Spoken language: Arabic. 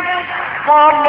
من قبل